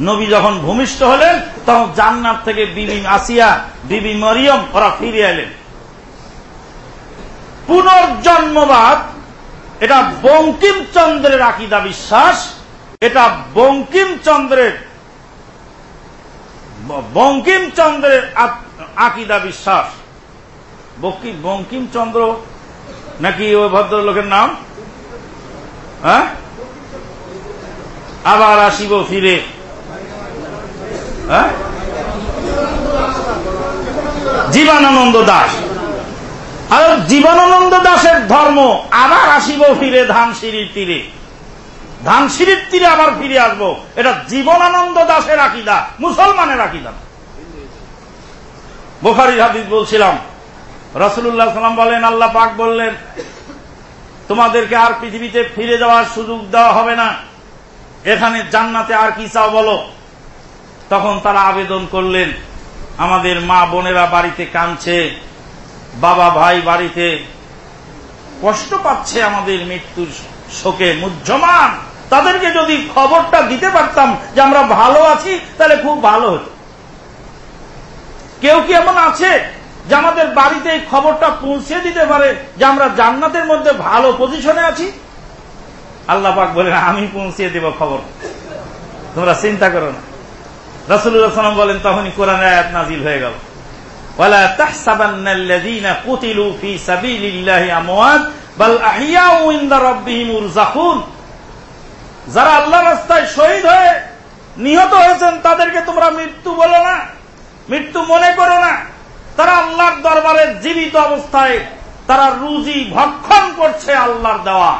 নবী যখন ভূমিষ্ঠ হলেন, তখন জান্নাত থেকে বিবি আসিয়া, বিবি মরিয়ম ওরা ফিরে এলেন। পুনর্জন্মবাদ এটা বঙ্কিমচন্দ্রের আকিদা বিশ্বাস, এটা বঙ্কিমচন্দ্রের বঙ্কিমচন্দ্রের আকিদা বিশ্বাস। বঙ্কিমচন্দ্র নাকি ওই ভদ্রলোকের নাম? হ্যাঁ? আবার আসিব ফিরে। হ্যাঁ? জীবানন্দ দাস আর জীবনানন্দ দাসের ধর্ম আবার আসিব ফিরে ধানসিঁড়ির তীরে। ধানসিঁড়ির তীরে আবার ফিরে আসব। এটা জীবনানন্দ দাসের আকিদা, মুসলমানের আকিদা। বোখারির হাদিস বলছিলাম রসুল্লাহ সাল্লাম বলেন, আল্লাহ পাক বললেন, তোমাদেরকে আর পৃথিবীতে ফিরে যাওয়ার সুযোগ দেওয়া হবে না। এখানে জান্নাতে আর কি চাও বলো? তখন তারা আবেদন করলেন, আমাদের মা বোনেরা বাড়িতে কাঁদছে বাবা ভাই বাড়িতে কষ্ট পাচ্ছে আমাদের মৃত্যুর শোকে মুহ্যমান। তাদেরকে যদি খবরটা দিতে পারতাম যে আমরা ভালো আছি, তাহলে খুব ভালো হতো। কেউ কি এমন আছে যে আমাদের বাড়িতে এই খবরটা পৌঁছে দিতে পারে যে আমরা জান্নাতের মধ্যে ভালো পজিশনে আছি? আল্লাহ পাক বলেন, আমি পৌঁছিয়ে দেব খবর। তোমরা চিন্তা করো না। রসুল্লাহ সাল্লাম বলেন, তখনই কোরআন আয়াত নাজিল হয়ে গেল। ولا تحسبن الذين قتلوا في سبيل الله اموات بل احياء عند ربهم يرزقون যারা আল্লাহ রাস্তায় শহীদ হয়ে নিহত হয়েছেন তাদেরকে তোমরা মৃত্যু বলো না মৃত্যু মনে করো না তারা আল্লাহর দরবারে জীবিত অবস্থায় তারা রুজি ভক্ষণ করছে আল্লাহর দেওয়া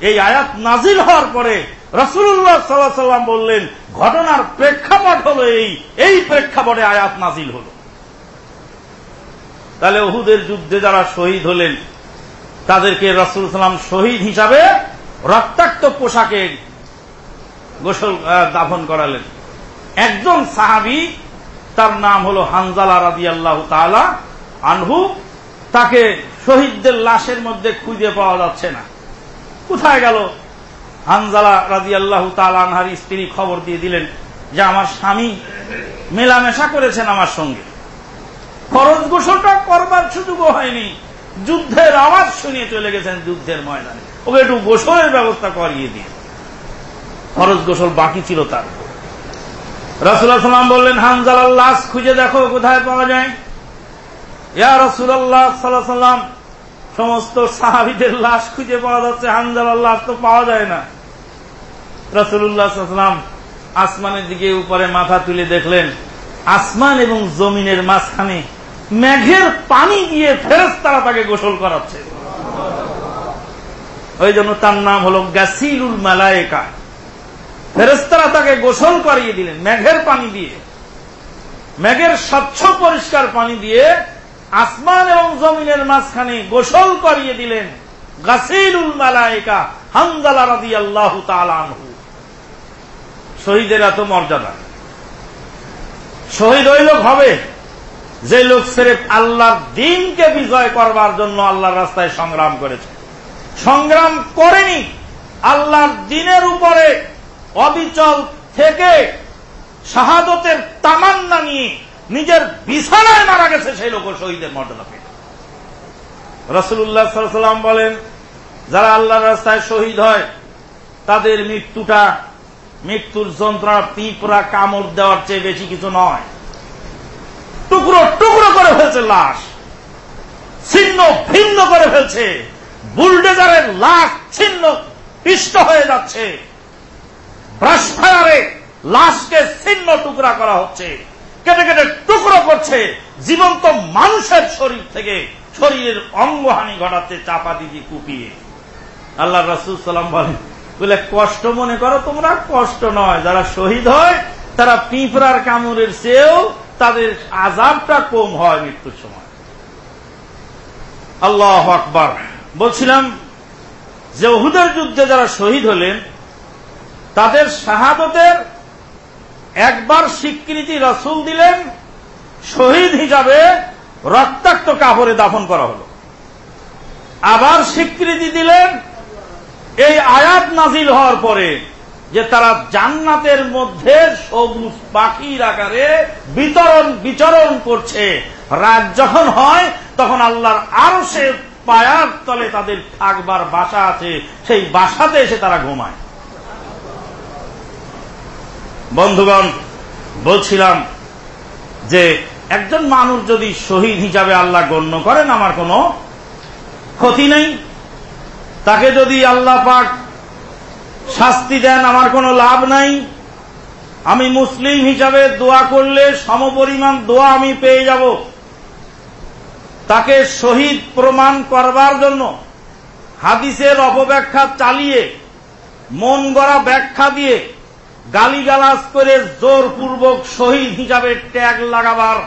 এই আয়াত নাজিল হওয়ার পরে রসুল্লাহ সাল্লাহ সাল্লাম বললেন ঘটনার প্রেক্ষাপট হলো এই এই প্রেক্ষাপটে আয়াত নাজিল হলো তাহলে ওহুদের যুদ্ধে যারা শহীদ হলেন, তাদেরকে রসুল সাল্লাম শহীদ হিসাবে রক্তাক্ত পোশাকে গোসল দাফন করালেন। একজন সাহাবি, তার নাম হল হানজালা রাজি আল্লাহ তালা আনহু, তাকে শহীদদের লাশের মধ্যে খুঁজে পাওয়া যাচ্ছে না। কোথায় গেল? হানজালা রাজি আল্লাহ আনহার স্ত্রী খবর দিয়ে দিলেন যে, আমার স্বামী মেলামেশা করেছেন আমার সঙ্গে। খরচ গোসলটা করবার সুযোগও হয়নি। যুদ্ধের আওয়াজ শুনিয়ে চলে গেছেন যুদ্ধের ময়দানে। ওকে একটু গোসলের ব্যবস্থা করিয়ে দিয়ে খরচ গোসল বাকি ছিল তার রসুল্লাহ সাল্লাম বললেন হানজালার লাশ খুঁজে দেখো, কোথায় পাওয়া যায়? ইয়া রসুল্লাহ সাল্লাহ সাল্লাম সমস্ত সাহাবিদের লাশ খুঁজে পাওয়া যাচ্ছে হানজালার লাশ তো পাওয়া যায় না। রসুল্লাহ সাল্লাম আসমানের দিকে উপরে মাথা তুলে দেখলেন, আসমান এবং জমিনের মাঝখানে মেঘের পানি দিয়ে ফেরত তারা তাকে গোসল করাচ্ছে। ওই জন্য তার নাম হল গাছিলুল মালায়কা। ফেরেস্তারা তাকে গোসল করিয়ে দিলেন মেঘের পানি দিয়ে। মেঘের স্বচ্ছ পরিষ্কার পানি দিয়ে আসমান এবং জমিনের মাঝখানে গোসল করিয়ে দিলেন গাছিলুল মালায়কা হামদালা রাদি আল্লাহ তালু শহীদের এত মর্যাদা। শহীদ ওই লোক হবে যে লোক সেরেফ আল্লাহর দিনকে বিজয় করবার জন্য আল্লাহর রাস্তায় সংগ্রাম করেছে। সংগ্রাম করেনি। আল্লাহর দিনের উপরে অবিচল থেকে শাহাদতের তামান্না নিয়ে নিজের বিছানায় মারা গেছে সেই লোক শহীদের মর্যাদা পেয়ে। রসুল্লাহ সাল্লাম বলেন, যারা আল্লাহর রাস্তায় শহীদ হয়, তাদের মৃত্যুটা মৃত্যুর যন্ত্রণা, পিঁপড়া, কামড় দেওয়ার চেয়ে বেশি কিছু নয়। টুকরো টুকরো করে ফেলছে লাশ। ছিন্ন ভিন্ন করে ফেলছে। বুলডেজারের লাশ ছিন্ন পিষ্ট হয়ে যাচ্ছে। ব্রাশফায়ারে লাশকে ছিন্ন টুকরা করা হচ্ছে। কেটে কেটে টুকরো করছে। জীবন্ত মানুষের শরীর থেকে শরীরের অঙ্গহানি ঘটাচ্ছে চাপা দিদি কুপিয়ে। আল্লাহ রসুল সাল্লাম বলেন বলে, কষ্ট মনে করো তোমরা? কষ্ট নয়। যারা শহীদ হয়, তারা পিঁপড়ার কামড়ের চেয়েও তাদের আজাবটা কম হয় মৃত্যুর সময়। আল্লাহ আকবর। বলছিলাম যে ওহুদের যুদ্ধে যারা শহীদ হলেন, তাদের শাহাদতের একবার স্বীকৃতি রসুল দিলেন, শহীদ হিসাবে রক্তাক্ত কাপড়ে দাফন করা হল। আবার স্বীকৃতি দিলেন, এই আয়াত নাজিল হওয়ার পরে যে তারা জান্নাতের মধ্যে সবুজ পাখির আকারে বিতরণ, বিচরণ করছে। রাত যখন হয়, তখন আল্লাহর আরও সে পায়ার তলে তাদের থাকবার বাসা আছে। সেই বাসাতে এসে তারা ঘুমায়। বন্ধুগণ, বলছিলাম যে একজন মানুষ যদি শহীদ হিসাবে আল্লাহ গণ্য করেন, আমার কোনো ক্ষতি নেই। তাকে যদি আল্লাহ পাক শাস্তি দেন, আমার কোনো লাভ নাই। আমি মুসলিম হিসাবে দোয়া করলে সমপরিমাণ দোয়া আমি পেয়ে যাব। তাকে শহীদ প্রমাণ করবার জন্য হাদিসের অপব্যাখ্যা চালিয়ে, মন গড়া ব্যাখ্যা দিয়ে গালিগালাজ করে জোরপূর্বক শহীদ হিসাবে ট্যাগ লাগাবার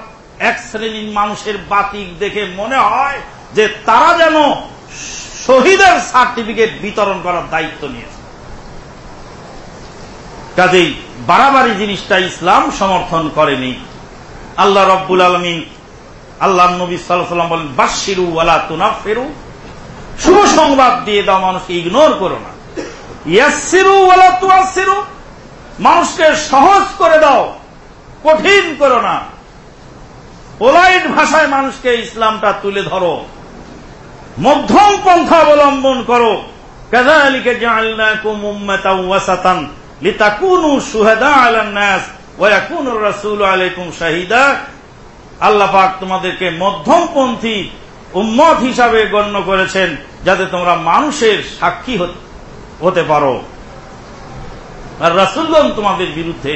এক শ্রেণির মানুষের বাতিক দেখে মনে হয় যে তারা যেন শহীদের সার্টিফিকেট বিতরণ করার দায়িত্ব নিয়েছে। কাজেই বাড়াবাড়ি জিনিসটা ইসলাম সমর্থন করেনি। আল্লাহ রব্বুল আলমিন, আল্লাহ নবী সাল্লাম বলেন বাসিরু আলা তুনা ফেরু শুভ সংবাদ দিয়ে দাও, মানুষকে ইগনোর করো না। ইয়াসিরু ওয়ালা তুয়াসিরু মানুষকে সহজ করে দাও, কঠিন করো না। পোলাইট ভাষায় মানুষকে ইসলামটা তুলে ধরো। মধ্যম পন্থা অবলম্বন করো। কাযালিকা জাআলনাকুম উম্মাতাও ওয়াসাতান। লিতাকুনু শুহাদা আলান নাস ওয়া ইয়াকুনুর আলাইকুম শাহিদা। আল্লাহ পাক তোমাদেরকে মধ্যমপন্থী উম্মত হিসাবে গণ্য করেছেন, যাতে তোমরা মানুষের সাক্ষী হতে পারো। আর তোমাদের বিরুদ্ধে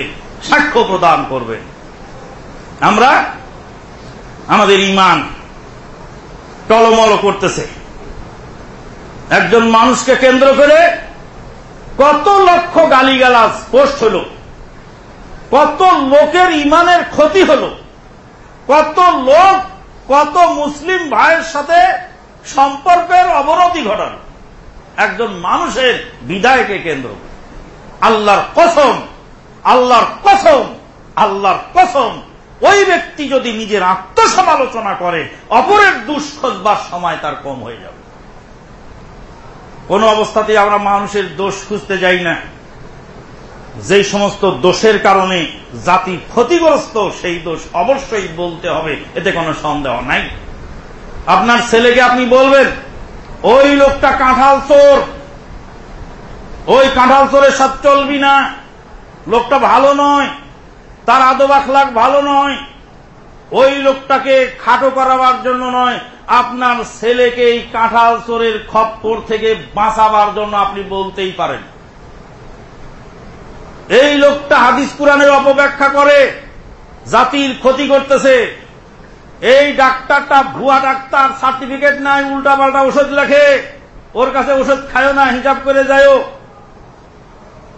সাক্ষ্য প্রদান করবে। আমরা আমাদের ইমান টলমল করতেছে। একজন মানুষকে কেন্দ্র করে কত লক্ষ গালিগালাজ পোস্ট হল। কত লোকের ইমানের ক্ষতি হল। কত লোক, কত মুসলিম ভাইয়ের সাথে সম্পর্কের অবনতি ঘটাল। একজন মানুষের বিদায়কে কেন্দ্র আল্লাহর কসম আল্লাহর কসম আল্লাহর কসম। ওই ব্যক্তি যদি নিজের আত্মসমালোচনা করে, অপরের দুষ খোঁজবার সময় তার কম হয়ে যাবে। কোন অবস্থাতে আমরা মানুষের দোষ খুঁজতে যাই না। যে সমস্ত দোষের কারণে জাতি ক্ষতিগ্রস্ত, সেই দোষ অবশ্যই বলতে হবে, এতে কোনো সন্দেহ নাই। আপনার ছেলেকে আপনি বলবেন, ওই লোকটা কাঁঠাল চোর। ওই কাঁঠাল চোরের সাথে চলবি না। লোকটা ভালো নয়। তার আদব আখলাক ভালো নয়। ওই লোকটাকে খাটো করাবার জন্য নয়। আপনার ছেলেকে এই কাঁঠাল চোরের খপ্পর থেকে বাঁচাবার জন্য আপনি বলতেই পারেন। এই লোকটা হাদিস কোরআনের অপব্যাখ্যা করে, জাতির ক্ষতি করতেছে। এই ডাক্তারটা ভুয়া ডাক্তার, সার্টিফিকেট নাই উল্টা পাল্টা ওষুধ লেখে, ওর কাছে ওষুধ খায়ও না হিসাব করে যায়ও।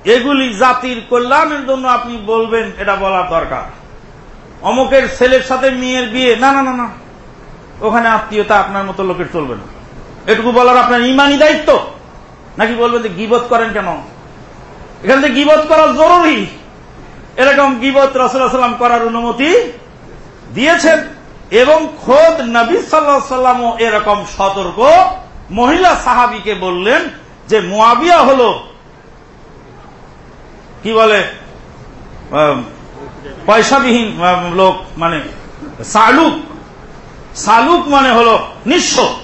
এগুলি জাতির কল্যাণের জন্য আপনি বলবেন, এটা বলা দরকার। অমুকের ছেলের সাথে মেয়ের বিয়ে, না না না না। ওখানে আত্মীয়তা আপনার মতো লোকের চলবে না। এটুকু বলার আপনার ইমানই দায়িত্ব। নাকি বলবেন যে গিবত করেন কেন? এখান থেকে গিবত করা জরুরি, এরকম গিবত রসুল্লাহাম করার অনুমতি দিয়েছেন এবং খোদ নবী সাল্লাহ সাল্লামও এরকম সতর্ক মহিলা সাহাবিকে বললেন যে মোয়াবিয়া হল, কি বলে পয়সাবিহীন লোক মানে সালুক। সালুক মানে হল নিঃস্ব।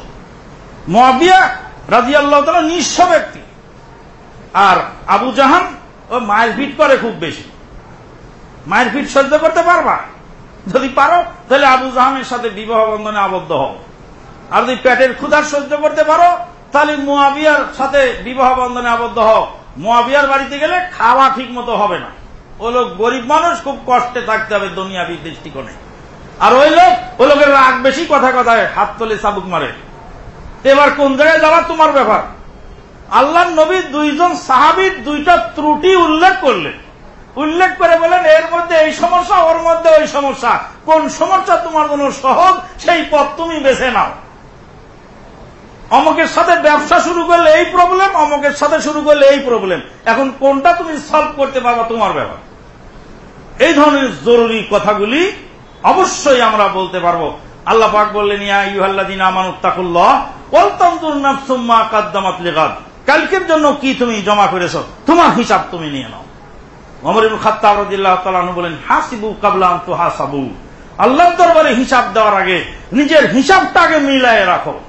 মোয়াবিয়া রাজি আল্লাহ তালা নিঃস্ব ব্যক্তি। আর আবু জাহান ও মায়ের ফিট করে খুব বেশি। মায়ের ফিট সহ্য করতে পারবা? যদি পারো, তাহলে আবু জাহানের সাথে বিবাহ বন্ধনে আবদ্ধ হও। আর যদি পেটের ক্ষুধার সহ্য করতে পারো, তাহলে মোয়াবিয়ার সাথে বিবাহ বন্ধনে আবদ্ধ হও। মোয়াবিয়ার বাড়িতে গেলে খাওয়া ঠিক মতো হবে না। ও লোক গরিব মানুষ, খুব কষ্টে থাকতে হবে দুনিয়াবি দৃষ্টিকোণে। আর ওই লোক, ওই লোকের রাগ বেশি, কথা কথায় হাত তোলে চাবুক মারে। এবার কোন জায়গায় যাওয়া তোমার ব্যাপার? আল্লাহ নবী দুইজন সাহাবির দুইটা ত্রুটি উল্লেখ করলেন। উল্লেখ করে বলেন, এর মধ্যে এই সমস্যা, ওর মধ্যে ওই সমস্যা। কোন সমস্যা তোমার জন্য সহজ, সেই পথ তুমি বেছে নাও। অমকের সাথে ব্যবসা শুরু করলে এই প্রবলেম অমকের সাথে শুরু করলে এই প্রবলেম এখন কোনটা তুমি সলভ করতে পারবা তোমার ব্যাপার? এই ধরনের জরুরি কথাগুলি অবশ্যই আমরা বলতে পারব। আল্লাহ পাক বললেন, ইয়া ইউহাল্লাদিন আমানুত্তাকুল্লাহ ওয়ালতানজুর নাফসুম মা কাদ্দামাত লিগাদ। কালকের জন্য কি তুমি জমা করেছ? তোমার হিসাব তুমি নিয়ে নাও। ওমর ইবনে খাত্তাব রাদিয়াল্লাহু তাআলা বলেন, হাসিবু কাবলা আন তুহাসাবু। আল্লাহর দরবারে হিসাব দেওয়ার আগে নিজের হিসাবটা আগে মিলায়ে রাখো।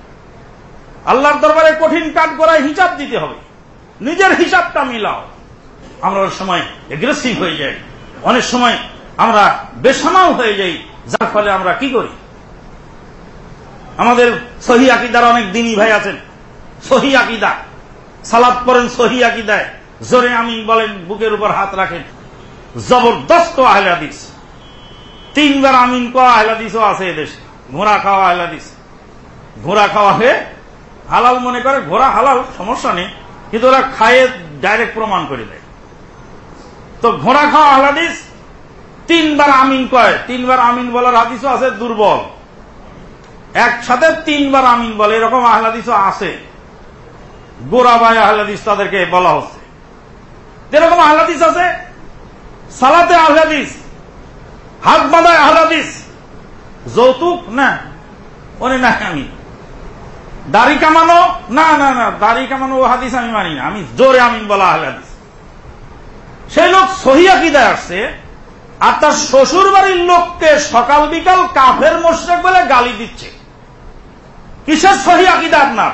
আল্লাহর দরবারে কঠিন কাজ করায় হিসাব দিতে হবে। নিজের হিসাবটা মিলাও। আমরা সময় এগ্রেসিভ হয়ে যাই। অনেক সময় আমরা বেসামাল হয়ে যাই, যার ফলে আমরা কি করি? আমাদের সহি আকিদার অনেক দিনই ভাই আছেন। সহি আকিদা। সালাদ পড়েন সহি আকিদায়। জোরে আমিন বলেন, বুকের উপর হাত রাখেন। জবরদস্ত আহলাদিস তিনবার আমিন কওয়া আহলাদিসও আছে এদেশে ঘোড়া খাওয়া আহলাদিস ঘোড়া খাওয়া হয়ে হালাল মনে করে, ঘোড়া হালাল, সমস্যা নেই। কিন্তু ওরা খায়ে ডাইরেক্ট প্রমাণ করে দেয়। তো ঘোড়া খাওয়া আহলাদিস তিনবার আমিন কয়। তিনবার আমিন বলার হাদিসও আছে, দুর্বল। একসাথে তিনবার আমিন বলে, এরকম আহলাদিসও আছে। গোড়াবাই আহলাদিস তাদেরকে বলা হচ্ছে। এরকম আহলাদিস আছে, সালাতে আহলাদিস, হাত বাঁধায় আহলাদিস, যৌতুক, না ওনে না, আমি। দাড়ি কামানো, না না না, দাড়ি কামানো ও হাদিস আমি মানি না। আমি জোরে আমিন বলা আহলাদিস। সেই লোক সহিয়া কিদায় আসছে আর তার শ্বশুর বাড়ির লোককে সকাল বিকাল কাফের মোশেক বলে গালি দিচ্ছে। কিসের সহি আকিদা আপনার?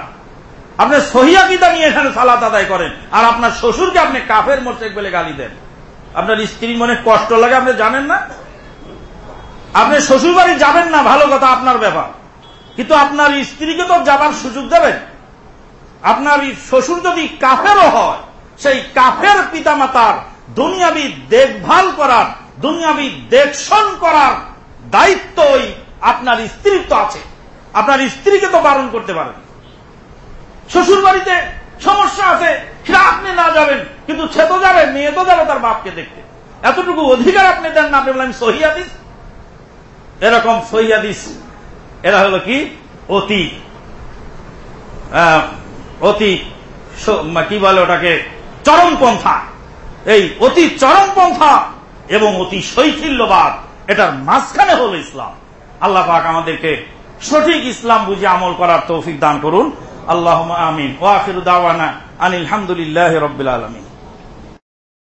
আপনি সহি আকিদা নিয়ে এখানে সালাত আদায় করেন, আর আপনার শ্বশুরকে আপনি কাফের মোশেক বলে গালি দেন। আপনার স্ত্রীর মনে কষ্ট লাগে, আপনি জানেন না? আপনি শ্বশুর বাড়ি যাবেন না, ভালো কথা আপনার ব্যাপার। কিন্তু আপনার স্ত্রীকে তো যাবার সুযোগ দেবেন। আপনার শ্বশুর যদি কাফেরও হয়, সেই কাফের পিতামাতার দুনিয়াবি দেখভাল করার দুনিয়াবি দেখশন করার দায়িত্ব ওই আপনার স্ত্রীর তো আছে। আপনার স্ত্রীকে তো বারণ করতে পারেন। শ্বশুর বাড়িতে সমস্যা আছে, সেটা আপনি না যাবেন কিন্তু সে তো যাবে মেয়ে তো যাবে তার বাপকে দেখতে। এতটুকু অধিকার আপনি দেন না, আপনি বলেন সহিয়াদিস এরকম সহিয়াদিস এরা হলো কি? অতি অতি কি বলে ওটাকে? চরমপন্থা। এই অতি চরমপন্থা এবং অতি শৈথিল্যবাদ, এটার মাঝখানে হল ইসলাম। আল্লাহ পাক আমাদেরকে সঠিক ইসলাম বুঝে আমল করার তৌফিক দান করুন। আল্লাহ আমিন। ওয়াফির দাওয়ানা আনিল হামদুলিল্লাহ রবিল আলমিন।